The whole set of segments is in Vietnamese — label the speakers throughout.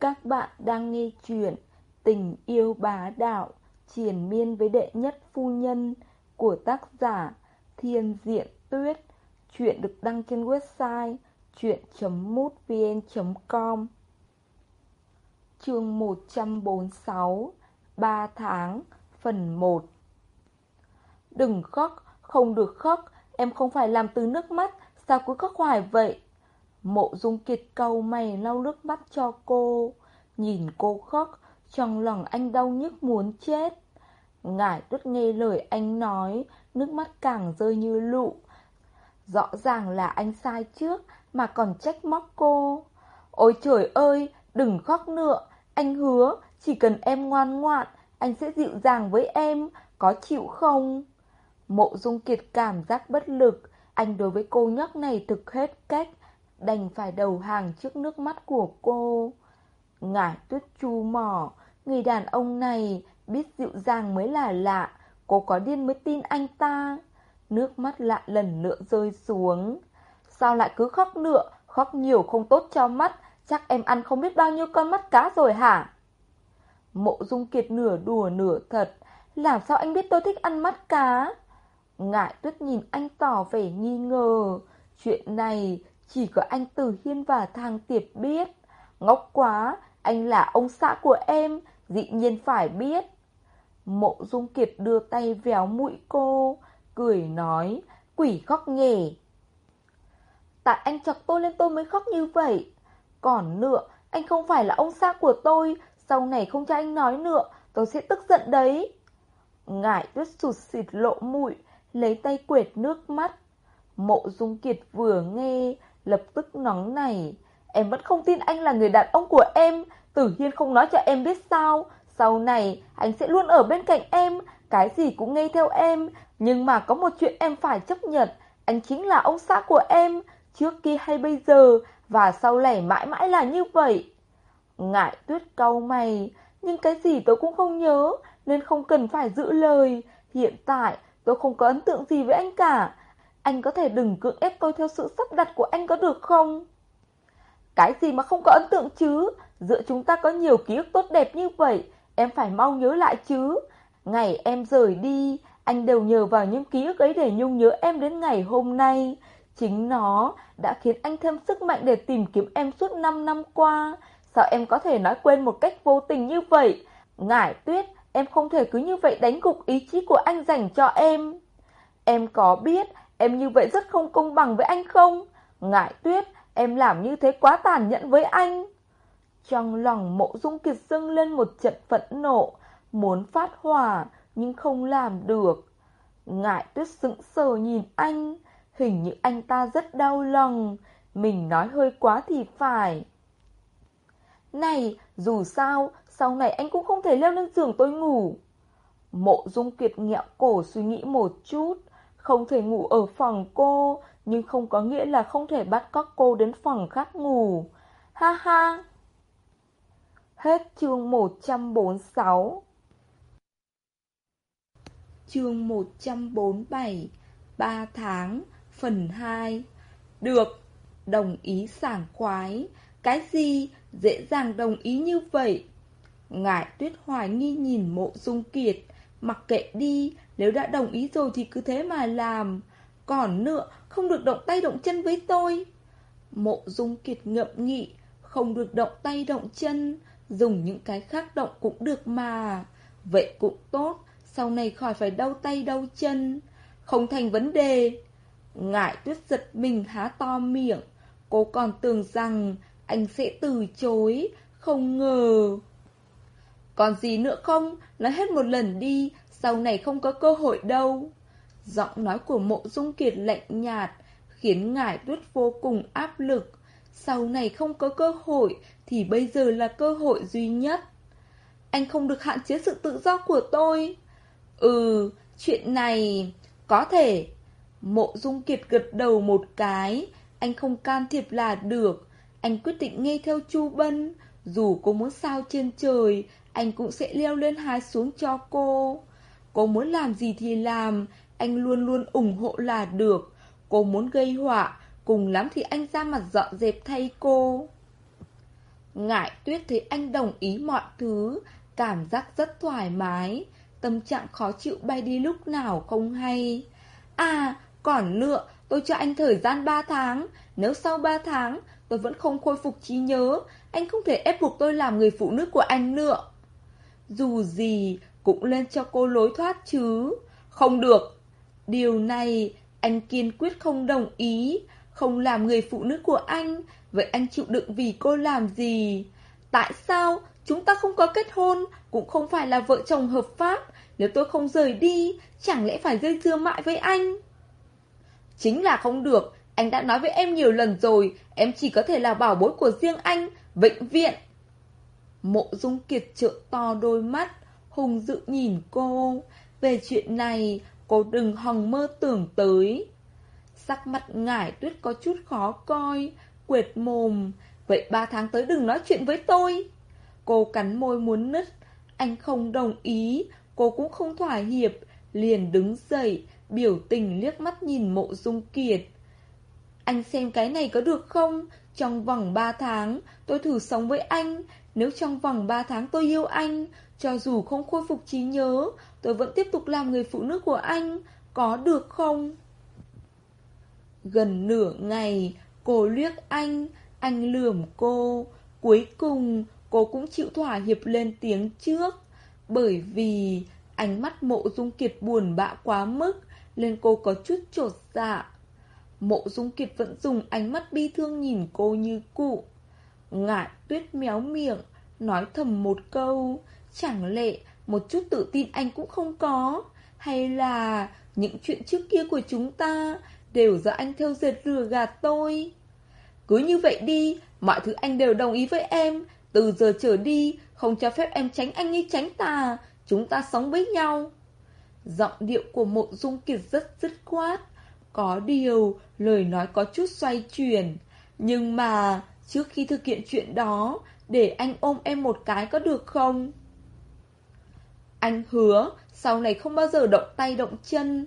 Speaker 1: Các bạn đang nghe chuyện Tình yêu bá đạo triển miên với đệ nhất phu nhân Của tác giả Thiên Diện Tuyết. Chuyện được đăng trên website chuyện.mútvn.com Chương 146 3 tháng Phần 1 Đừng khóc, không được khóc Em không phải làm từ nước mắt. Sao cứ khóc hoài vậy? Mộ dung kiệt cầu mày lau nước mắt cho cô. Nhìn cô khóc, Trong lòng anh đau nhức muốn chết. Ngải tuyết nghe lời anh nói, Nước mắt càng rơi như lụ. Rõ ràng là anh sai trước, Mà còn trách móc cô. Ôi trời ơi, Đừng khóc nữa. Anh hứa, Chỉ cần em ngoan ngoạn Anh sẽ dịu dàng với em. Có chịu không? Mộ dung kiệt cảm giác bất lực. Anh đối với cô nhóc này thực hết cách. Đành phải đầu hàng trước nước mắt của cô. Ngải tuyết chu mỏ, Người đàn ông này Biết dịu dàng mới là lạ, Cô có điên mới tin anh ta. Nước mắt lại lần nữa rơi xuống. Sao lại cứ khóc nữa? Khóc nhiều không tốt cho mắt, Chắc em ăn không biết bao nhiêu con mắt cá rồi hả? Mộ dung kiệt nửa đùa nửa thật, Làm sao anh biết tôi thích ăn mắt cá? Ngại tuyết nhìn anh tỏ vẻ nghi ngờ. Chuyện này chỉ có anh Tử Hiên và Thang Tiệp biết. Ngốc quá, Anh là ông xã của em, Dĩ nhiên phải biết. Mộ Dung Kiệt đưa tay véo mũi cô, Cười nói, Quỷ khóc nhè. Tại anh chọc tôi lên tôi mới khóc như vậy. Còn nữa, Anh không phải là ông xã của tôi, Sau này không cho anh nói nữa, Tôi sẽ tức giận đấy. Ngải tuyết sụt xịt lộ mũi, Lấy tay quệt nước mắt. Mộ Dung Kiệt vừa nghe Lập tức nóng này Em vẫn không tin anh là người đàn ông của em. Tử Hiên không nói cho em biết sao. Sau này, anh sẽ luôn ở bên cạnh em. Cái gì cũng nghe theo em. Nhưng mà có một chuyện em phải chấp nhận. Anh chính là ông xã của em. Trước kia hay bây giờ. Và sau này mãi mãi là như vậy. Ngại tuyết cau mày. Nhưng cái gì tôi cũng không nhớ. Nên không cần phải giữ lời. Hiện tại, tôi không có ấn tượng gì với anh cả. Anh có thể đừng cưỡng ép tôi theo sự sắp đặt của anh có được không? Cái gì mà không có ấn tượng chứ? Giữa chúng ta có nhiều ký ức tốt đẹp như vậy, em phải mau nhớ lại chứ. Ngày em rời đi, anh đều nhờ vào những ký ức ấy để nhung nhớ em đến ngày hôm nay. Chính nó đã khiến anh thêm sức mạnh để tìm kiếm em suốt 5 năm qua. Sao em có thể nói quên một cách vô tình như vậy? Ngải tuyết, em không thể cứ như vậy đánh gục ý chí của anh dành cho em. Em có biết em như vậy rất không công bằng với anh không? Ngải tuyết, em làm như thế quá tàn nhẫn với anh. Trong lòng mộ dung kiệt dâng lên một trận phẫn nộ, muốn phát hỏa nhưng không làm được. Ngải tuyết sững sờ nhìn anh, hình như anh ta rất đau lòng, mình nói hơi quá thì phải. Này, dù sao, sau này anh cũng không thể leo lên giường tôi ngủ. Mộ dung kiệt nghẹo cổ suy nghĩ một chút, không thể ngủ ở phòng cô, nhưng không có nghĩa là không thể bắt các cô đến phòng khác ngủ. Ha ha! Hết chương 146 Chương 147 3 tháng Phần 2 Được! Đồng ý sảng khoái Cái gì? Dễ dàng đồng ý như vậy Ngải tuyết hoài nghi nhìn mộ dung kiệt Mặc kệ đi, Nếu đã đồng ý rồi thì cứ thế mà làm. Còn nữa, Không được động tay động chân với tôi. Mộ dung kiệt ngậm nghị, Không được động tay động chân, Dùng những cái khác động cũng được mà. Vậy cũng tốt, Sau này khỏi phải đau tay đau chân. Không thành vấn đề. Ngại tuyết giật mình há to miệng. Cô còn tưởng rằng Anh sẽ từ chối, Không ngờ. Còn gì nữa không Nói hết một lần đi Sau này không có cơ hội đâu Giọng nói của mộ dung kiệt lạnh nhạt Khiến ngải tuyết vô cùng áp lực Sau này không có cơ hội thì bây giờ là cơ hội duy nhất. Anh không được hạn chế sự tự do của tôi. Ừ, chuyện này... Có thể. Mộ Dung Kiệt gật đầu một cái. Anh không can thiệp là được. Anh quyết định nghe theo Chu Bân. Dù cô muốn sao trên trời, anh cũng sẽ leo lên hái xuống cho cô. Cô muốn làm gì thì làm, anh luôn luôn ủng hộ là được. Cô muốn gây họa, cùng lắm thì anh ra mặt dọn dẹp thay cô. Ngại tuyết thấy anh đồng ý mọi thứ, cảm giác rất thoải mái, tâm trạng khó chịu bay đi lúc nào không hay. À, còn nữa, tôi cho anh thời gian 3 tháng, nếu sau 3 tháng tôi vẫn không khôi phục trí nhớ, anh không thể ép buộc tôi làm người phụ nữ của anh nữa. Dù gì, cũng lên cho cô lối thoát chứ. Không được. Điều này, anh kiên quyết không đồng ý, không làm người phụ nữ của anh, vậy anh chịu đựng vì cô làm gì? Tại sao chúng ta không có kết hôn, cũng không phải là vợ chồng hợp pháp, nếu tôi không rời đi, chẳng lẽ phải dây dưa mãi với anh? Chính là không được, anh đã nói với em nhiều lần rồi, em chỉ có thể là bảo bối của riêng anh, vĩnh viện. Mộ Dung Kiệt trợn to đôi mắt, hùng dự nhìn cô. Về chuyện này, cô đừng hòng mơ tưởng tới. Sắc mặt ngải tuyết có chút khó coi, quệt mồm. Vậy ba tháng tới đừng nói chuyện với tôi. Cô cắn môi muốn nứt. Anh không đồng ý, cô cũng không thỏa hiệp. Liền đứng dậy, biểu tình liếc mắt nhìn mộ dung kiệt. Anh xem cái này có được không? Trong vòng 3 tháng, tôi thử sống với anh. Nếu trong vòng 3 tháng tôi yêu anh, cho dù không khôi phục trí nhớ, tôi vẫn tiếp tục làm người phụ nữ của anh. Có được không? Gần nửa ngày, cô liếc anh, anh lườm cô. Cuối cùng, cô cũng chịu thỏa hiệp lên tiếng trước. Bởi vì ánh mắt mộ dung kiệt buồn bã quá mức, nên cô có chút trột dạ. Mộ dung kiệt vẫn dùng ánh mắt bi thương nhìn cô như cụ. Ngại tuyết méo miệng, nói thầm một câu. Chẳng lẽ một chút tự tin anh cũng không có? Hay là những chuyện trước kia của chúng ta đều do anh theo dệt lừa gạt tôi? Cứ như vậy đi, mọi thứ anh đều đồng ý với em. Từ giờ trở đi, không cho phép em tránh anh như tránh ta. Chúng ta sống với nhau. Giọng điệu của mộ dung kiệt rất dứt khoát. Có điều, lời nói có chút xoay chuyển. Nhưng mà, trước khi thực hiện chuyện đó, để anh ôm em một cái có được không? Anh hứa, sau này không bao giờ động tay động chân.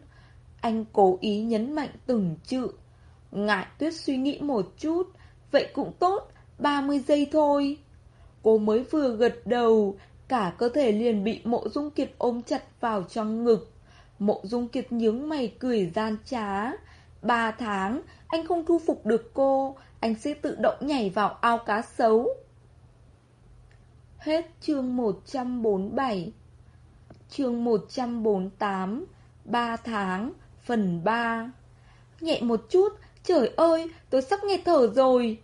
Speaker 1: Anh cố ý nhấn mạnh từng chữ. Ngại tuyết suy nghĩ một chút, vậy cũng tốt, 30 giây thôi. Cô mới vừa gật đầu, cả cơ thể liền bị mộ dung kiệt ôm chặt vào trong ngực. Mộ dung kiệt nhướng mày cười gian trá. Ba tháng, anh không thu phục được cô, anh sẽ tự động nhảy vào ao cá sấu. Hết chương 147 Chương 148 Ba tháng Phần 3 Nhẹ một chút Trời ơi tôi sắp nghe thở rồi.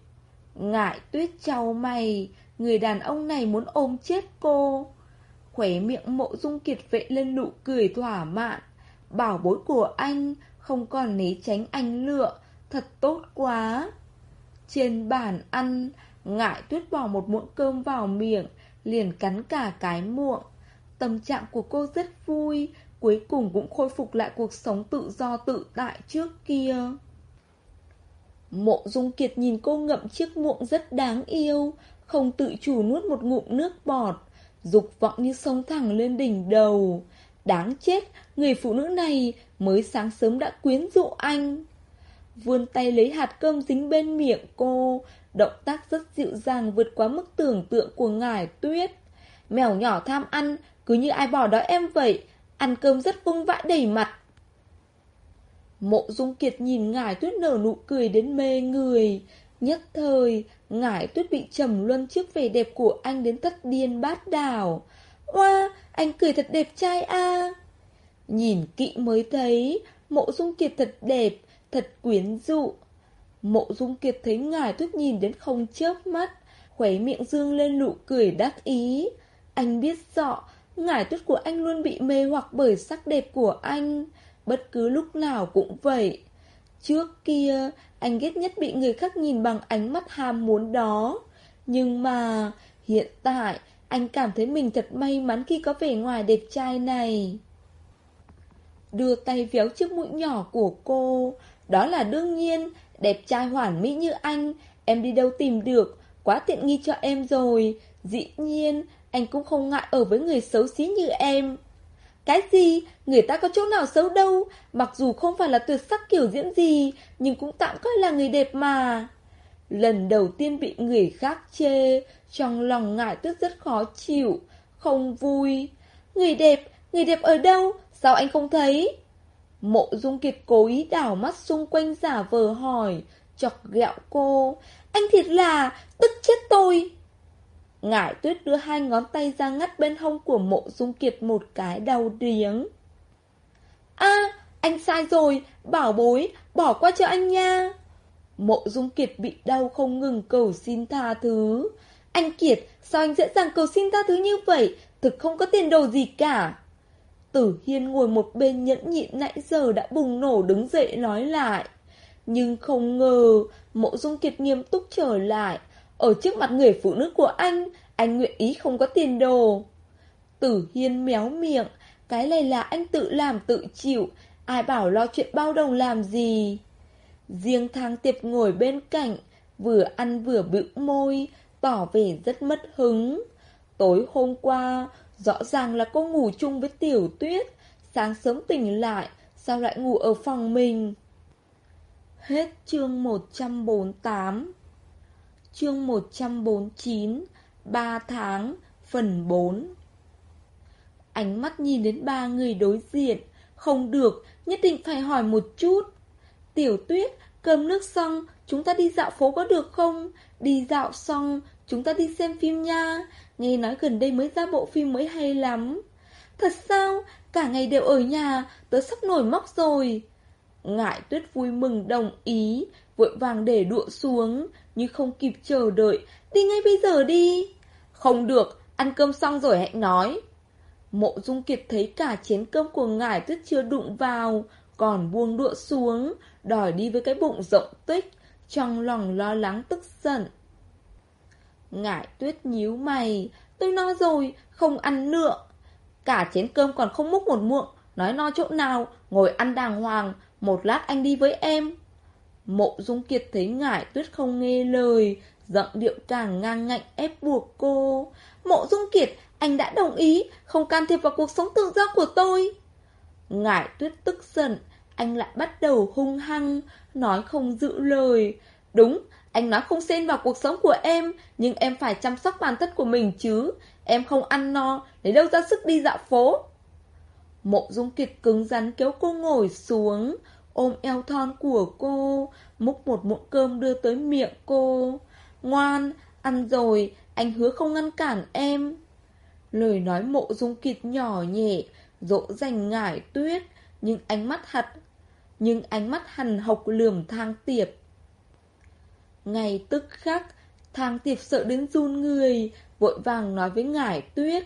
Speaker 1: Ngại tuyết trao mày Người đàn ông này muốn ôm chết cô. Khỏe miệng mộ dung kiệt vệ lên nụ cười thỏa mãn. Bảo bối của anh, Không còn né tránh anh lựa Thật tốt quá. Trên bàn ăn Ngại tuyết bỏ một muỗng cơm vào miệng, Liền cắn cả cái muỗng. Tâm trạng của cô rất vui, Cuối cùng cũng khôi phục lại cuộc sống tự do tự tại trước kia. Mộ Dung Kiệt nhìn cô ngậm chiếc muỗng rất đáng yêu, Không tự chủ nuốt một ngụm nước bọt, Dục vọng như sông thẳng lên đỉnh đầu. Đáng chết, người phụ nữ này mới sáng sớm đã quyến rũ anh. Vươn tay lấy hạt cơm dính bên miệng cô Động tác rất dịu dàng vượt quá mức tưởng tượng của ngải tuyết. Mèo nhỏ tham ăn Cứ như ai bỏ đói em vậy Ăn cơm rất vung vãi đầy mặt. Mộ dung kiệt nhìn ngải tuyết nở nụ cười đến mê người. Nhất thời Ngải tuyết bị trầm luân trước vẻ đẹp của anh đến thất điên bát đảo. Oa, Anh cười thật đẹp trai a. Nhìn kỹ mới thấy, Mộ dung kiệt thật đẹp, Thật quyến rũ Mộ dung kiệt thấy ngài tuyết nhìn đến không chớp mắt, Khóe miệng dương lên nụ cười đắc ý. Anh biết rõ Ngải tuyết của anh luôn bị mê hoặc bởi sắc đẹp của anh. Bất cứ lúc nào cũng vậy. Trước kia, Anh ghét nhất bị người khác nhìn bằng ánh mắt ham muốn đó. Nhưng mà, Hiện tại anh cảm thấy mình thật may mắn khi có vẻ ngoài đẹp trai này. Đưa tay véo chiếc mũi nhỏ của cô. Đó là đương nhiên, Đẹp trai hoàn mỹ như anh. Em đi đâu tìm được? Quá tiện nghi cho em rồi. Dĩ nhiên, anh cũng không ngại ở với người xấu xí như em. Cái gì? Người ta có chỗ nào xấu đâu? Mặc dù không phải là tuyệt sắc kiểu diễn gì, Nhưng cũng tạm coi là người đẹp mà. Lần đầu tiên bị người khác chê, trong lòng ngại tuyết rất khó chịu, không vui. Người đẹp, người đẹp ở đâu? Sao anh không thấy? Mộ Dung Kiệt cố ý đảo mắt xung quanh giả vờ hỏi, chọc ghẹo cô. Anh thiệt là, tức chết tôi. Ngải tuyết đưa hai ngón tay ra ngắt bên hông của mộ Dung Kiệt một cái đau điếng. a anh sai rồi, bảo bối, bỏ qua cho anh nha. Mộ Dung Kiệt bị đau không ngừng cầu xin tha thứ. Anh Kiệt, sao anh dễ dàng cầu xin tha thứ như vậy? Thực không có tiền đồ gì cả. Tử Hiên ngồi một bên nhẫn nhịn nãy giờ đã bùng nổ đứng dậy nói lại. Nhưng không ngờ, mộ dung kiệt nghiêm túc trở lại. Ở trước mặt người phụ nữ của anh, anh nguyện ý không có tiền đồ. Tử Hiên méo miệng, cái này là anh tự làm tự chịu, ai bảo lo chuyện bao đồng làm gì. Riêng thang tiệp ngồi bên cạnh, vừa ăn vừa bĩu môi, tỏ vẻ rất mất hứng. Tối hôm qua, rõ ràng là cô ngủ chung với tiểu tuyết, sáng sớm tỉnh lại, sao lại ngủ ở phòng mình? Hết chương 148 Chương 149 3 tháng Phần 4 Ánh mắt nhìn đến ba người đối diện Không được, nhất định phải hỏi một chút Tiểu tuyết, cơm nước xong Chúng ta đi dạo phố có được không? Đi dạo xong Chúng ta đi xem phim nha. Nghe nói gần đây mới ra bộ phim mới hay lắm. Thật sao? Cả ngày đều ở nhà Tớ sắp nổi móc rồi. Ngại tuyết vui mừng đồng ý Vội vàng để đũa xuống Nhưng không kịp chờ đợi. Đi ngay bây giờ đi. Không được, ăn cơm xong rồi hãy nói. Mộ Dung Kiệt thấy cả chén cơm của ngải tuyết chưa đụng vào còn buông đũa xuống Đòi đi với cái bụng rộng tích Trong lòng lo lắng tức giận. Ngải tuyết nhíu mày Tôi no rồi, không ăn nữa. Cả chén cơm còn không múc một muỗng Nói no chỗ nào, ngồi ăn đàng hoàng Một lát anh đi với em. Mộ Dung Kiệt thấy ngải tuyết không nghe lời Giọng điệu càng ngang ngạnh ép buộc cô. Mộ Dung Kiệt, anh đã đồng ý Không can thiệp vào cuộc sống tự do của tôi. Ngải tuyết tức giận Anh lại bắt đầu hung hăng Nói không giữ lời Đúng, anh nói không xen vào cuộc sống của em, nhưng em phải chăm sóc bản thân của mình chứ. Em không ăn no, lấy đâu ra sức đi dạo phố. Mộ Dung Kiệt cứng rắn kéo cô ngồi xuống, ôm eo thon của cô, múc một muỗng cơm đưa tới miệng cô. Ngoan, ăn rồi, anh hứa không ngăn cản em. Lời nói mộ Dung Kiệt nhỏ nhẹ, dỗ dành ngải tuyết, nhưng ánh mắt hạt nhưng ánh mắt hằn hộc lườm thang tiệp. Ngay tức khắc, thang tiệp sợ đến run người, vội vàng nói với ngải tuyết.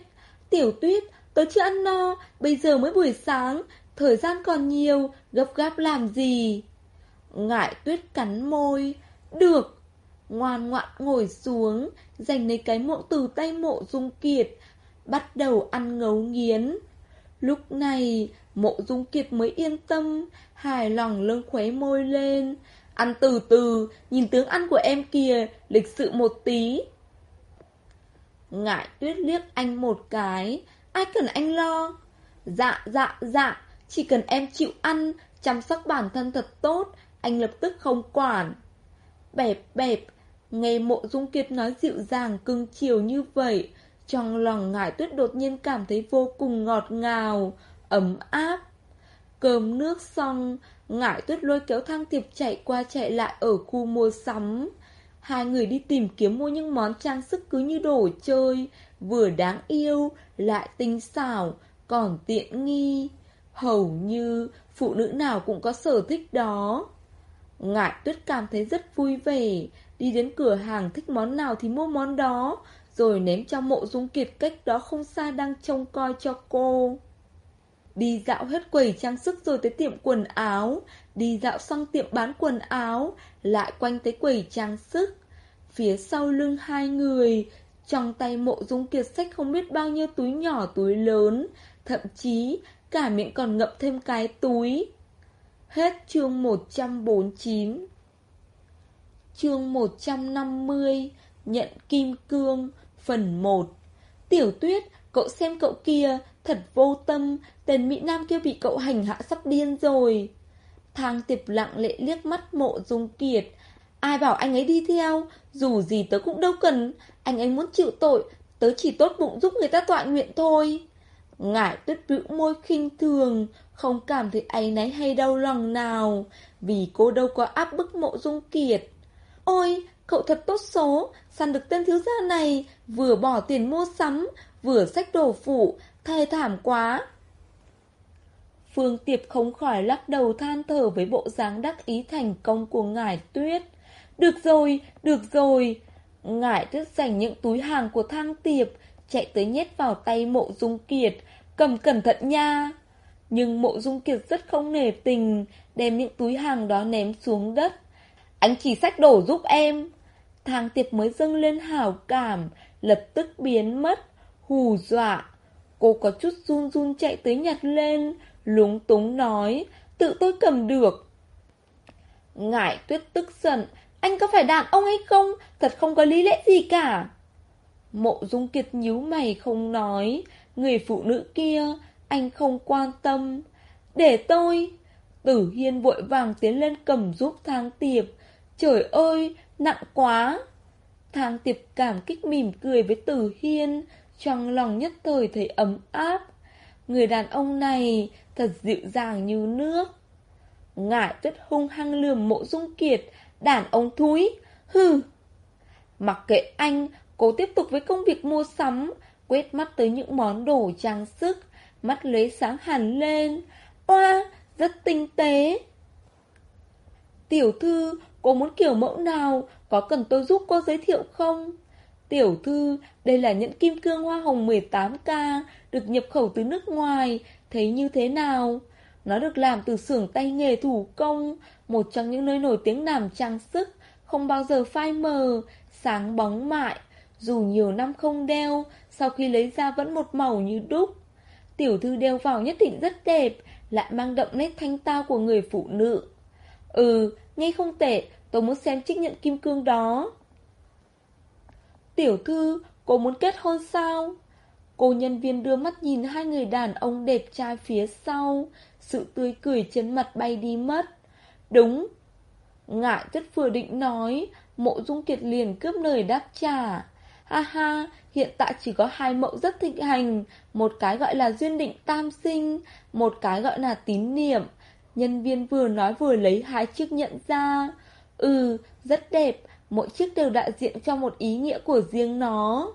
Speaker 1: Tiểu tuyết, tớ chưa ăn no, bây giờ mới buổi sáng, thời gian còn nhiều, gấp gáp làm gì? Ngải tuyết cắn môi. Được. Ngoan ngoãn ngồi xuống, giành lấy cái mộ từ tay mộ dung kiệt, bắt đầu ăn ngấu nghiến. Lúc này, mộ dung kiệt mới yên tâm, hài lòng lưng khóe môi lên. Ăn từ từ, nhìn tướng ăn của em kìa, lịch sự một tí. Ngại tuyết liếc anh một cái, ai cần anh lo. Dạ, dạ, dạ, chỉ cần em chịu ăn, chăm sóc bản thân thật tốt, anh lập tức không quản. Bẹp bẹp, nghe mộ dung kiệt nói dịu dàng cưng chiều như vậy, trong lòng ngải tuyết đột nhiên cảm thấy vô cùng ngọt ngào, ấm áp. Cơm nước xong, Ngải tuyết lôi kéo thang tiệp chạy qua chạy lại ở khu mua sắm. Hai người đi tìm kiếm mua những món trang sức cứ như đồ chơi, vừa đáng yêu, lại tinh xảo, còn tiện nghi. Hầu như phụ nữ nào cũng có sở thích đó. Ngải tuyết cảm thấy rất vui vẻ, đi đến cửa hàng thích món nào thì mua món đó, rồi ném cho mộ dung kiệt cách đó không xa đang trông coi cho cô. Đi dạo hết quầy trang sức rồi tới tiệm quần áo. Đi dạo xong tiệm bán quần áo, Lại quanh tới quầy trang sức. Phía sau lưng hai người, Trong tay mộ dung kiệt sách không biết bao nhiêu túi nhỏ, túi lớn. Thậm chí, cả miệng còn ngậm thêm cái túi. Hết chương 149 Chương 150 Nhận kim cương. Phần 1 Tiểu tuyết, cậu xem cậu kia Thật vô tâm, tên Mỹ Nam kia bị cậu hành hạ sắp điên rồi. Thang tiệp lặng lệ liếc mắt mộ dung kiệt. Ai bảo anh ấy đi theo, dù gì tớ cũng đâu cần, anh ấy muốn chịu tội, tớ chỉ tốt bụng giúp người ta tọa nguyện thôi. Ngải tuyết bĩu môi khinh thường, không cảm thấy áy náy hay đau lòng nào, vì cô đâu có áp bức mộ dung kiệt. Ôi, cậu thật tốt số, săn được tên thiếu gia này, vừa bỏ tiền mua sắm, vừa sách đồ phụ, thê thảm quá. Phương Tiệp không khỏi lắc đầu than thở với bộ dáng đắc ý thành công của ngải tuyết. Được rồi, được rồi. Ngải tuyết dành những túi hàng của thang tiệp, chạy tới nhét vào tay mộ dung kiệt, cầm cẩn thận nha. Nhưng mộ dung kiệt rất không nể tình, đem những túi hàng đó ném xuống đất. Anh chỉ sách đổ giúp em. Thang tiệp mới dâng lên hảo cảm, lập tức biến mất, hù dọa. Cô có chút run run chạy tới nhặt lên, lúng túng nói, tự tôi cầm được. Ngải tuyết tức giận, anh có phải đàn ông hay không? Thật không có lý lẽ gì cả. Mộ dung kiệt nhíu mày không nói, người phụ nữ kia, anh không quan tâm. Để tôi... Tử Hiên vội vàng tiến lên cầm giúp thang tiệp. Trời ơi, nặng quá! Thang tiệp cảm kích mỉm cười với Tử Hiên, trong lòng nhất thời thấy ấm áp. Người đàn ông này thật dịu dàng như nước. Ngải tuyết hung hăng lườm mộ dung kiệt, đàn ông thúi, hừ. Mặc kệ anh, cố tiếp tục với công việc mua sắm, quét mắt tới những món đồ trang sức, mắt lấy sáng hẳn lên. Oa, rất tinh tế. Tiểu thư, cô muốn kiểu mẫu nào, có cần tôi giúp cô giới thiệu không? Tiểu thư, đây là nhẫn kim cương hoa hồng 18K, được nhập khẩu từ nước ngoài, thấy như thế nào? Nó được làm từ xưởng tay nghề thủ công, một trong những nơi nổi tiếng làm trang sức, không bao giờ phai mờ, sáng bóng mại. Dù nhiều năm không đeo, sau khi lấy ra vẫn một màu như đúc. Tiểu thư đeo vào nhất định rất đẹp, lại mang đậm nét thanh tao của người phụ nữ. Ừ, nghe không tệ, tôi muốn xem trích nhận kim cương đó. Tiểu thư, cô muốn kết hôn sao? Cô nhân viên đưa mắt nhìn hai người đàn ông đẹp trai phía sau, sự tươi cười trên mặt bay đi mất. Đúng. Ngại rất vừa định nói, mộ dung kiệt liền cướp lời đáp trả. Ha ha, hiện tại chỉ có hai mẫu rất thịnh hành, một cái gọi là duyên định tam sinh, một cái gọi là tín niệm. Nhân viên vừa nói vừa lấy hai chiếc nhận ra. Ừ, rất đẹp, mỗi chiếc đều đại diện cho một ý nghĩa của riêng nó.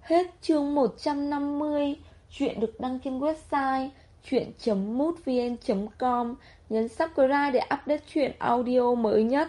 Speaker 1: Hết chương 150, chuyện được đăng trên website chuyện.mútvn.com, nhấn subscribe để update chuyện audio mới nhất.